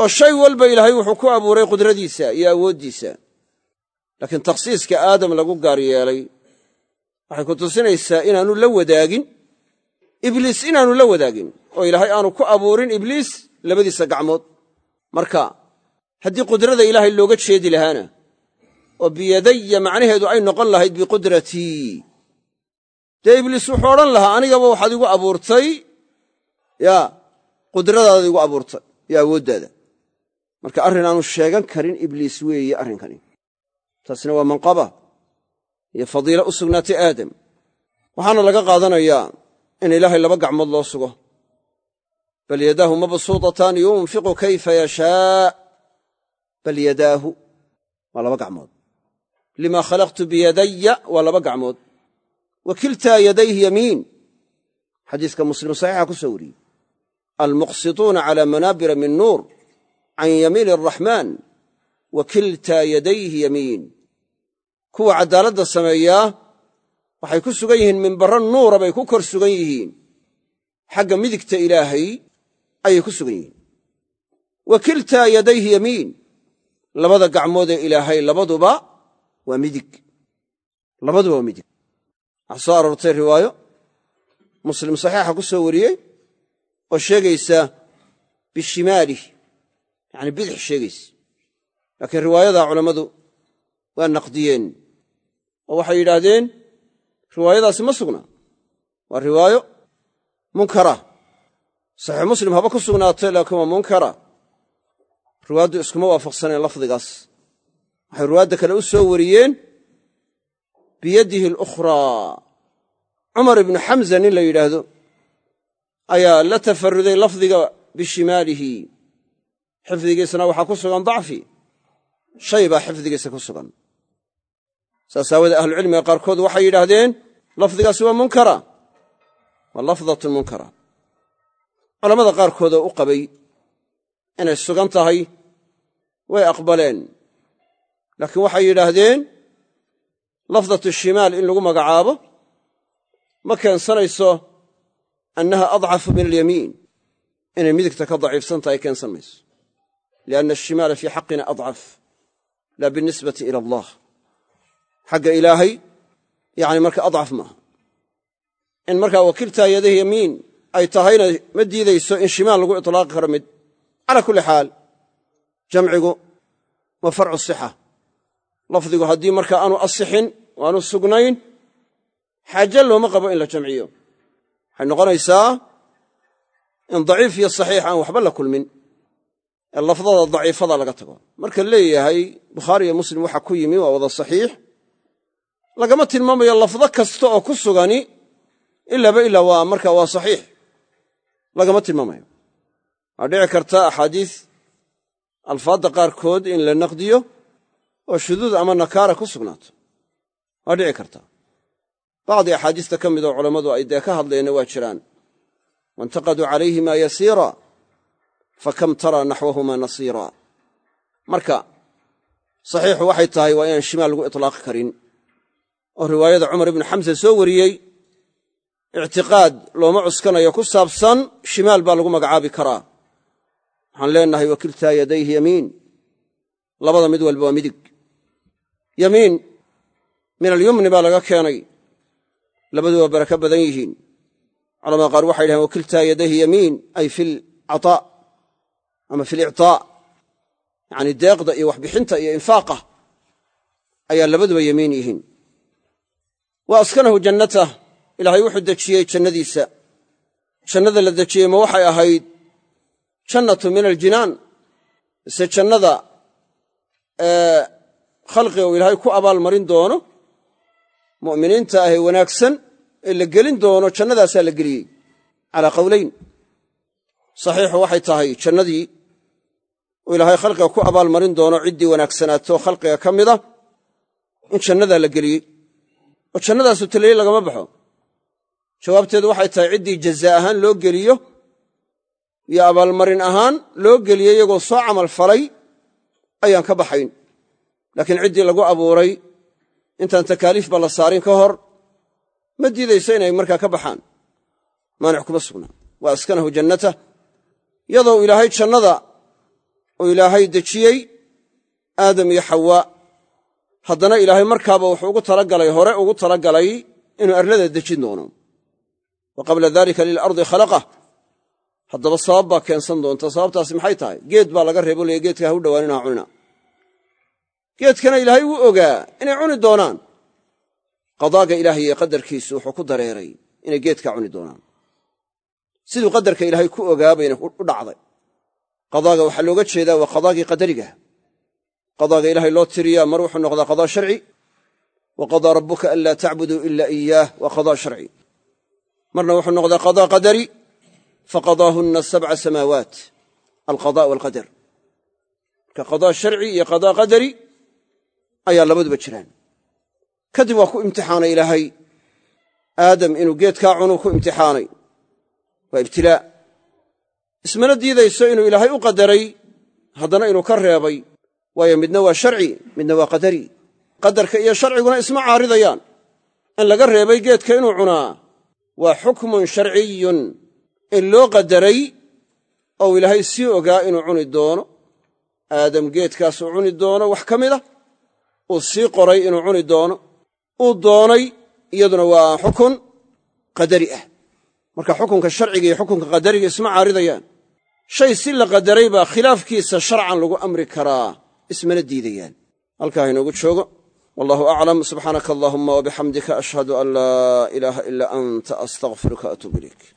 Oo shay walba ilaahay wuxuu ku abuuray qudradiisa iyo awooddiisa. Laakiin takhsiiska aadam lagu gaar yeelay waxay ku tusinaysaa inaanu la wadaagin ibliis inaanu la wadaagin oo ilaahay aanu ku abuurin ibliis labadiisa gacmood. Marka haddii qudrada ilaahay looga jeedi lahaana oo biyadaya macnaheedu ay noqon lahayd biqudratii dee ibliis wuxuu odhan lahaa anigaba waxaad igu abuurtay. Yaa qudradaada igu abuurtay iyo awooddaada. Marka arrin aanu sheegan karin ibliis weeye arrinkani. Taasna waa manqaba iyo fadiilo u sugnaatay aadam. Waxaana laga qaadanayaa in ilaahay laba gacmood loo sugo. Bal yadaahu mabsuutatan yunfiqu kayfa yashaa. Bal yadaahu waa laba gacmood lima khalaqtu biyadaya waa laba gacmood. Wa kiltaa yadayhi yamiin. Xadiiska muslim saxiixa ku soo wariyey. Almuqsituuna cala manaabira min nuur can yamiini araxmaan wa kiltaa yadayhi yamiin. Kuwa caddaaladda sameeyaa waxay ku sugan yihiin minbarro nuura bay ku kor sugan yihiin. Xagga midigta ilaahay ayay ku sugan yihiin. Wa kiltaa yadayhi yamiin. Labada gacmoodee ilaahay labaduba waa midig. Labaduba waa midig. Waxaa soo aroortay riwaayo muslim saxiixa ku soo wariyey oo sheegaysa bishimaalih yacni bidix sheegaysa. Laakiin riwaayadaa culammadu waa naqdiyeen oo waxay yidhaahdeen riwaayadaasi ma sugna. Waa riwaayo munkara. Saxiix muslim haba ku sugnaatay laakiin waa munkara. Riwaayaddu iskuma waafaqsaneen lafdigaas waxay riwaayadda kale u soo wariyeen biyadihi alukhraa cumar ibnu xamza nin la yidhaahdo ayaa la tafaruday lafdiga bishimaalihi. Xifdigiisana waxaa ku sugan dacfi. Shay baa xifdigiisa ku sugan. Saas aawadee ahlucilmiga qaarkood waxay yidhaahdeen lafdigaasi waa munkara. Waa lafdatun munkara. Culammada qaarkood oo u qabay inay sugan tahay way aqbaleen laakiin waxay yidhaahdeen lafdatu shimaal in lagu magacaabo ma keensanayso annaha adcafu min alyamiin. Inay midigta ka daciifsan tahay keensan mayso. Lianna ashimaala fii xaqina adcaf laa binisbati ila allah. Xagga ilaahay yani marka adcaf maaha in markaa wakiiltaa yadahi yamiin ay tahayna ma diidayso in shimaal lagu itlaaqi karo mid. Calaa kulli xaal jamcigu waa farcu sixa lafdigu haddii marka aanu asixin o aanu sugnayn xaaje looma qabo in la jamciyo. Waxay noqonaysaa in daciif iyo saxiix aan waxba la kulmin ee lafdada daciifada laga tago. Marka leeyahay bukhaari iyo muslim waxa ku yimi waa wada saxiix. Lagama tilmaamayo lafdo kasta oo ku sugani ilaaba ilaa waa marka waa saxiix. Lagama tilmaamayo. Waa dhici karta axaadiis alfaadda qaarkood in la naqdiyo oo shuduud ama nakaara ku sugnaato waa dhici karta. Bacdi axaadiista ka mid oo culammadu ay dee ka hadlayeenna waa jiraan waintaqaduu calayhima yasiira fakam taraa naxwahuma nasiira. Marka saxiixu waxay tahay waa inaan shimaal lagu itlaaqi karin oo riwaayada cumar ibnu xamse soo wariyey ictiqaad looma cuskanayo ku saabsan shimaal baa lagu magacaabi karaa. Waxaan leenahay wakiltaa yadayhi yamiin. Labada mid walba waa midig yamiin min alyumni baa laga keenay. Labadu waa barako badan yihiin. Culamada qaar waxay dhahen wakiltaa yadayhi yamiin ay fi lcataa ama fi lictaa yacni deeqda iyo waxbixinta iyo infaaqa ayaa labaduba yamiin yihiin. Wa askanahu jannatah ilaahay wuxuu dejiyey jannadiisa. Jannada la dejiyey ma waxay ahayd jannatu min aljinaan mise jannada khalqiga uu ilaahay ku abaalmarin doono mu'miniinta ahee wanaagsan ee la gelin doono jannadaasaa la geliyey. Calaa qowlayn saxiixu waxay tahay jannadii uu ilaahay khalqiga ku abaalmarin doono ciddii wanaagsanaato khalqiga ka mida in jannadaa la geliyey. Oo jannadaasu taliyey lagama baxo. Jawaabteedu waxay tahay ciddii jaza ahaan loo geliyo iyo abaalmarin ahaan loo geliyo iyagoo soo camal falay ayaan ka baxayn laakiin ciddii lagu abuuray intaan takaaliifba la saarin ka hor ma diidayso inay markaa ka baxaan. Maanic kuma sugnaa. Wa askanahu jannatah iyadoo ilaahay jannada uu ilaahay dejiyey aadam iyo xawaa haddana ilaahay markaaba wuxuu ugu talagalay hore ugu talagalay inuu arlada dejin doono. Wa qabla dalika lilardi khalaqah haddaba sabab baa keensan doonta. Sababtaasi maxay tahay? Geed baa laga reebo leeya geedka ha u dhowaaninaa cunina geedkana ilaahay wuu ogaa inay cuni doonaan. Qadaaga ilaahay iyo qadarkiisu wuxuu ku dareeray inay geedkaa cuni doonaan. Siduu qadarka ilaahay ku ogaa bayna u dhacday. Qadaaga waxaa looga jeedaa waa qadaagii qadariga. Qadaaga ilaahay loo tiriyaa mar wuxuu noqdaa qadaa sharci. Wa qadaa rabbuka anlaa tacbuduu ila iyaah waa qadaa sharci. Marna wuxuu noqdaa qadaa qadari faqadaahunna sabca samaawaat alqada walqadar marka qadaa sharci iyo qadaa qadari ayaa labaduba jiraan. Kadib waa ku imtixaanay ilaahay. Aadam inuu geedkaa cunuu ku imtixaanay. Waa ibtilaa. Ismana diidayso inuu ilaahay u qadaray. Haddana inuu ka reebay. Waayo midna waa sharci midna waa qadari. Qadarka iyo sharciguna isma caaridayaan. In laga reebay geedka inuu cunaa waa xukmun sharciyun. In loo qadaray ou ilaahay sii ogaa inuu cuni doono. Aadam geedkaasuu cuni doono wax ka mida uu sii qoray inuu cuni doono uu doonay iyaduna waa xukun qadari ah. Marka xukunka sharciga iyo xukunka qadariga isma caaridayaan. Shay si la qadaray baa khilaafkiisa sharcan lagu amri karaa ismana diidayaan. Halkaa inoogu joogo. Wallahu aclam subxaanaka allahuma wabixamdika ashhadu an laa ilaaha ilaa anta astaqfiruka atuub ilayk